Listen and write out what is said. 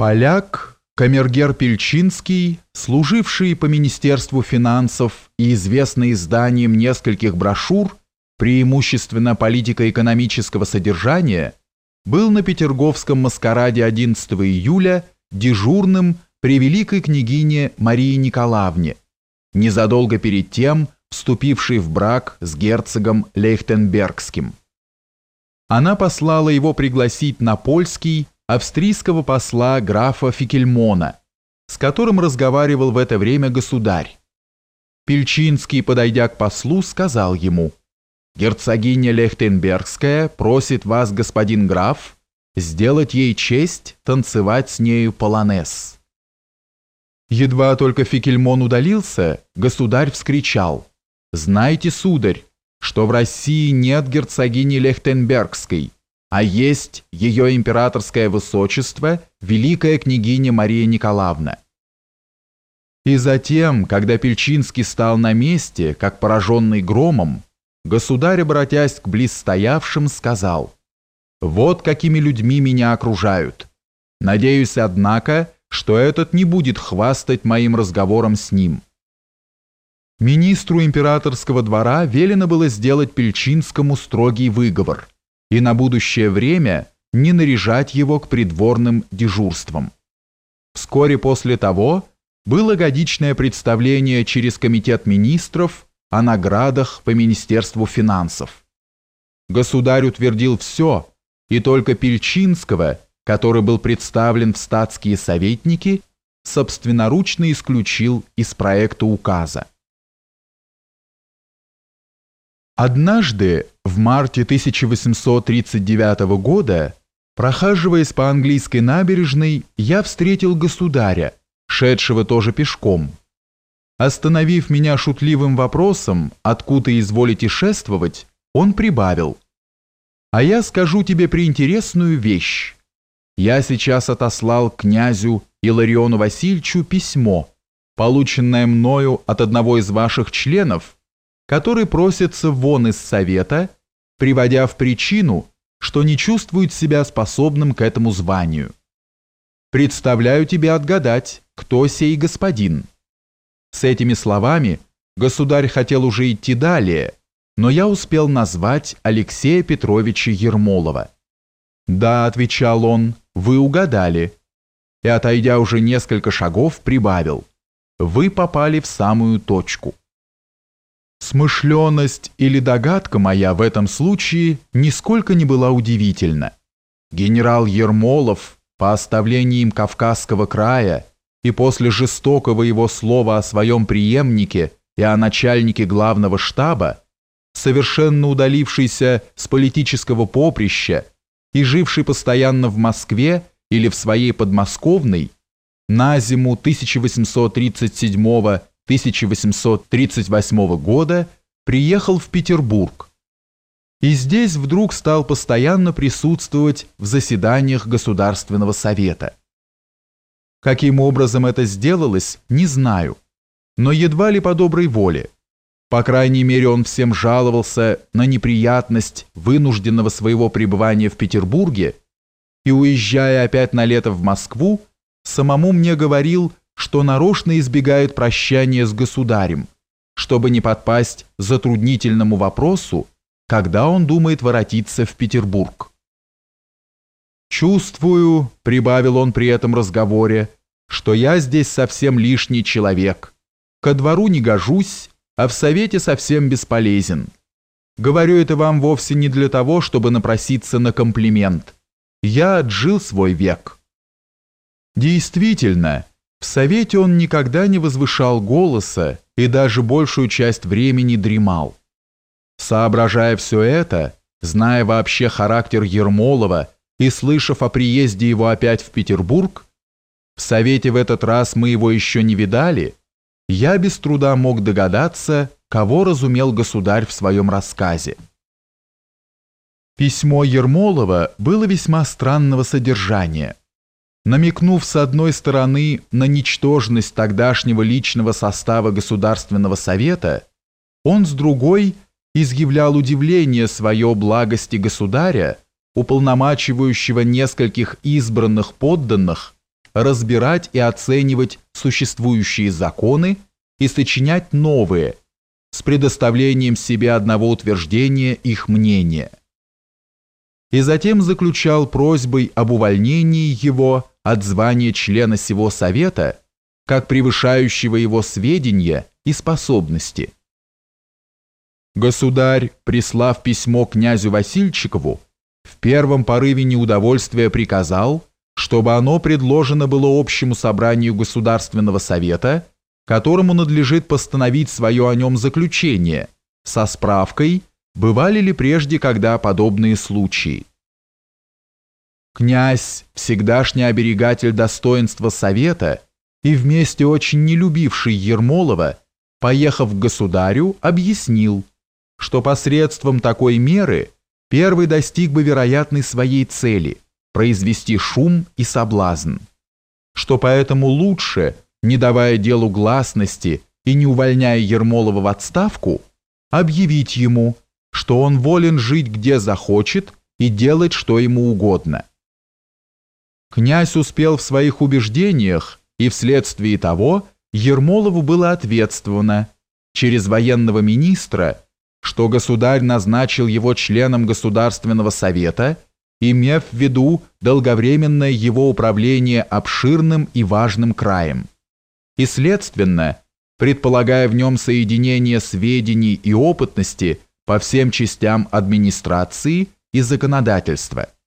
Поляк, камергер Пельчинский, служивший по Министерству финансов и известный изданием нескольких брошюр, преимущественно политико-экономического содержания, был на Петерговском маскараде 11 июля дежурным при великой княгине Марии Николаевне, незадолго перед тем вступившей в брак с герцогом Лейхтенбергским. Она послала его пригласить на польский австрийского посла графа Фикельмона, с которым разговаривал в это время государь. Пельчинский, подойдя к послу, сказал ему, «Герцогиня Лехтенбергская просит вас, господин граф, сделать ей честь танцевать с нею полонез». Едва только Фикельмон удалился, государь вскричал, «Знайте, сударь, что в России нет герцогини Лехтенбергской, а есть ее императорское высочество, великая княгиня Мария Николаевна. И затем, когда Пельчинский стал на месте, как пораженный громом, государь, обратясь к близстоявшим, сказал, «Вот какими людьми меня окружают. Надеюсь, однако, что этот не будет хвастать моим разговором с ним». Министру императорского двора велено было сделать Пельчинскому строгий выговор – и на будущее время не наряжать его к придворным дежурствам. Вскоре после того было годичное представление через Комитет министров о наградах по Министерству финансов. Государь утвердил все, и только Пельчинского, который был представлен в статские советники, собственноручно исключил из проекта указа. Однажды, в марте 1839 года, прохаживаясь по английской набережной, я встретил государя, шедшего тоже пешком. Остановив меня шутливым вопросом, откуда изволите шествовать, он прибавил. «А я скажу тебе приинтересную вещь. Я сейчас отослал князю Илариону Васильевичу письмо, полученное мною от одного из ваших членов, который просится вон из совета, приводя в причину, что не чувствует себя способным к этому званию. Представляю тебе отгадать, кто сей господин. С этими словами государь хотел уже идти далее, но я успел назвать Алексея Петровича Ермолова. «Да», — отвечал он, — «вы угадали». И, отойдя уже несколько шагов, прибавил. «Вы попали в самую точку». Смышленность или догадка моя в этом случае нисколько не была удивительна. Генерал Ермолов по оставлении Кавказского края и после жестокого его слова о своем преемнике и о начальнике главного штаба, совершенно удалившийся с политического поприща и живший постоянно в Москве или в своей подмосковной, на зиму 1837 1838 года приехал в Петербург и здесь вдруг стал постоянно присутствовать в заседаниях Государственного совета. Каким образом это сделалось, не знаю, но едва ли по доброй воле. По крайней мере, он всем жаловался на неприятность вынужденного своего пребывания в Петербурге и, уезжая опять на лето в Москву, самому мне говорил, что нарочно избегает прощания с государем, чтобы не подпасть затруднительному вопросу, когда он думает воротиться в Петербург. «Чувствую», — прибавил он при этом разговоре, «что я здесь совсем лишний человек. Ко двору не гожусь, а в совете совсем бесполезен. Говорю это вам вовсе не для того, чтобы напроситься на комплимент. Я отжил свой век». Действительно, в совете он никогда не возвышал голоса и даже большую часть времени дремал. Соображая все это, зная вообще характер Ермолова и слышав о приезде его опять в Петербург, в совете в этот раз мы его еще не видали, я без труда мог догадаться, кого разумел государь в своем рассказе. Письмо Ермолова было весьма странного содержания намекнув с одной стороны на ничтожность тогдашнего личного состава Государственного Совета, он с другой изъявлял удивление свое благости государя, уполномачивающего нескольких избранных подданных разбирать и оценивать существующие законы и сочинять новые, с предоставлением себе одного утверждения их мнения. И затем заключал просьбой об увольнении его от звания члена сего совета, как превышающего его сведения и способности. Государь, прислав письмо князю Васильчикову, в первом порыве неудовольствия приказал, чтобы оно предложено было общему собранию Государственного совета, которому надлежит постановить свое о нем заключение, со справкой, бывали ли прежде когда подобные случаи. Князь, всегдашний оберегатель достоинства совета и вместе очень не любивший Ермолова, поехав к государю, объяснил, что посредством такой меры первый достиг бы вероятной своей цели – произвести шум и соблазн, что поэтому лучше, не давая делу гласности и не увольняя Ермолова в отставку, объявить ему, что он волен жить где захочет и делать что ему угодно. Князь успел в своих убеждениях, и вследствие того Ермолову было ответствовано через военного министра, что государь назначил его членом Государственного совета – имев в виду долговременное его управление обширным и важным краем. И, следственно, предполагая в нем соединение сведений и опытности по всем частям администрации и законодательства –